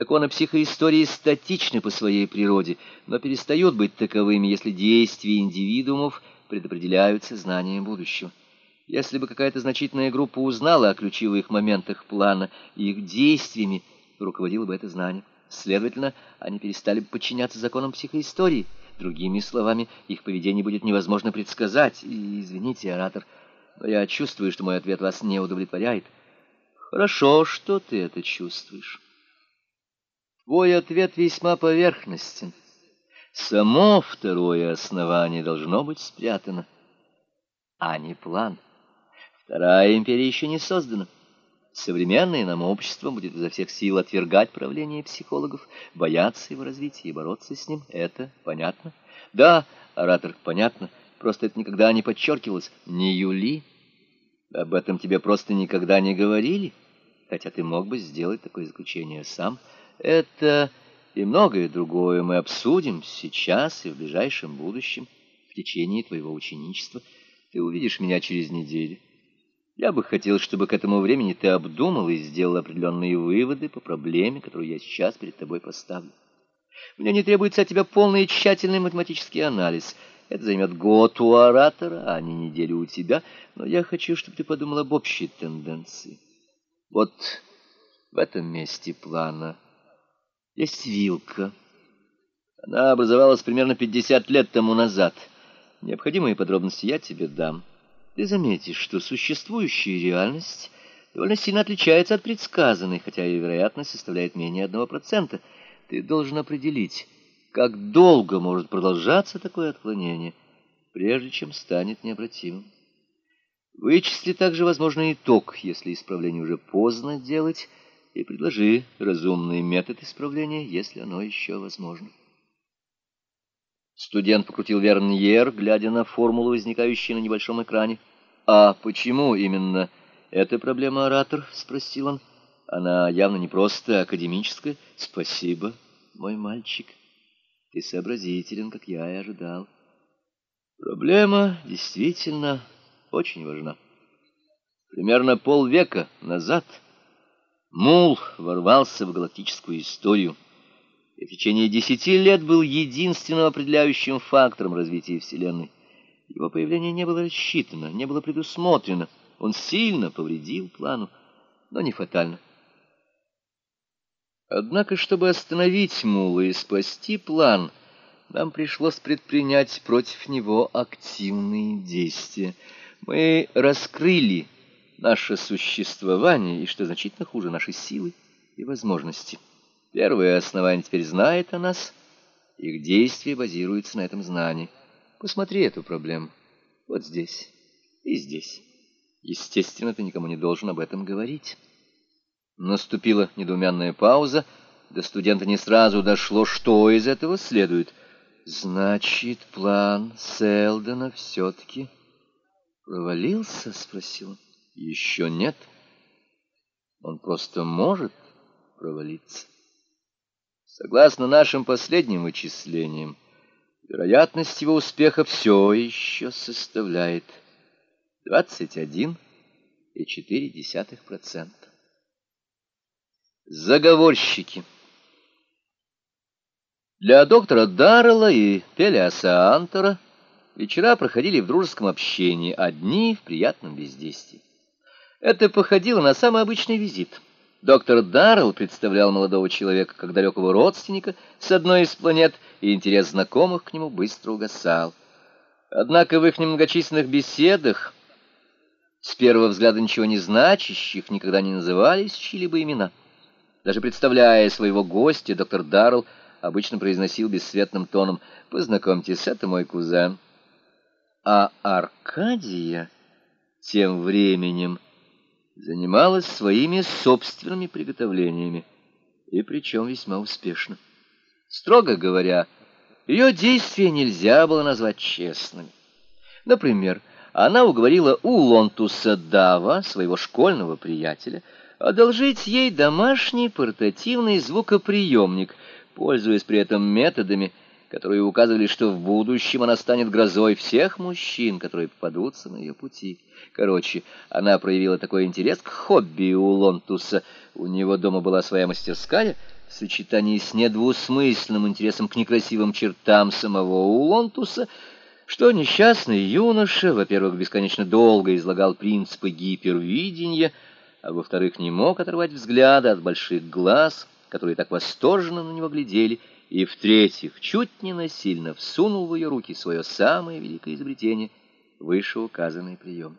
Законы психоистории статичны по своей природе, но перестают быть таковыми, если действия индивидуумов предопределяются знанием будущего. Если бы какая-то значительная группа узнала о ключевых моментах плана и их действиями, руководило бы это знание. Следовательно, они перестали бы подчиняться законам психоистории. Другими словами, их поведение будет невозможно предсказать. И, извините, оратор, но я чувствую, что мой ответ вас не удовлетворяет. Хорошо, что ты это чувствуешь. Твой ответ весьма поверхностен. Само второе основание должно быть спрятано, а не план. Вторая империя еще не создана. Современное нам общество будет изо всех сил отвергать правление психологов, бояться его развития и бороться с ним. Это понятно? Да, оратор, понятно. Просто это никогда не подчеркивалось. Не Юли. Об этом тебе просто никогда не говорили. Хотя ты мог бы сделать такое заключение сам. Это и многое другое мы обсудим сейчас и в ближайшем будущем, в течение твоего ученичества. Ты увидишь меня через неделю. Я бы хотел, чтобы к этому времени ты обдумал и сделал определенные выводы по проблеме, которую я сейчас перед тобой поставлю. Мне не требуется от тебя полный и тщательный математический анализ. Это займет год у оратора, а не неделю у тебя, но я хочу, чтобы ты подумал об общей тенденции. Вот в этом месте плана есть вилка. Она образовалась примерно 50 лет тому назад. Необходимые подробности я тебе дам. Ты заметишь, что существующая реальность довольно сильно отличается от предсказанной, хотя и вероятность составляет менее одного процента. Ты должен определить, как долго может продолжаться такое отклонение, прежде чем станет необратимым. Вычисли также возможный итог, если исправление уже поздно делать, и предложи разумный метод исправления, если оно еще возможно. Студент покрутил верньер, глядя на формулу, возникающую на небольшом экране. «А почему именно эта проблема, оратор?» — спросил он. «Она явно не просто академическая. Спасибо, мой мальчик. Ты сообразителен, как я и ожидал. Проблема действительно очень важна. Примерно полвека назад Мул ворвался в галактическую историю» и в течение десяти лет был единственным определяющим фактором развития Вселенной. Его появление не было рассчитано, не было предусмотрено. Он сильно повредил плану, но не фатально. Однако, чтобы остановить Мула и спасти план, нам пришлось предпринять против него активные действия. Мы раскрыли наше существование и, что значительно хуже, наши силы и возможности. Первое основание теперь знает о нас, их действия базируются на этом знании. Посмотри эту проблему. Вот здесь и здесь. Естественно, ты никому не должен об этом говорить. Наступила недоуменная пауза. До студента не сразу дошло, что из этого следует. «Значит, план Селдона все-таки провалился?» — спросил он. «Еще нет. Он просто может провалиться». Согласно нашим последним вычислениям, вероятность его успеха все еще составляет 21,4%. Заговорщики. Для доктора Даррелла и Пелиаса Антора вечера проходили в дружеском общении, а дни в приятном бездействии. Это походило на самый обычный визит – Доктор Даррелл представлял молодого человека как далекого родственника с одной из планет, и интерес знакомых к нему быстро угасал. Однако в их немногочисленных беседах, с первого взгляда ничего не значащих, никогда не назывались чьи-либо имена. Даже представляя своего гостя, доктор Даррелл обычно произносил бесцветным тоном «Познакомьтесь, это мой кузен». А Аркадия тем временем занималась своими собственными приготовлениями, и причем весьма успешно. Строго говоря, ее действия нельзя было назвать честными. Например, она уговорила Улонтуса Дава, своего школьного приятеля, одолжить ей домашний портативный звукоприемник, пользуясь при этом методами, которые указывали, что в будущем она станет грозой всех мужчин, которые попадутся на ее пути. Короче, она проявила такой интерес к хобби у Лонтуса. У него дома была своя мастерская, в сочетании с недвусмысленным интересом к некрасивым чертам самого Улонтуса, что несчастный юноша, во-первых, бесконечно долго излагал принципы гипервидения, а во-вторых, не мог оторвать взгляда от больших глаз, которые так восторженно на него глядели, и, в-третьих, чуть не насильно всунул в ее руки свое самое великое изобретение — вышеуказанный прием.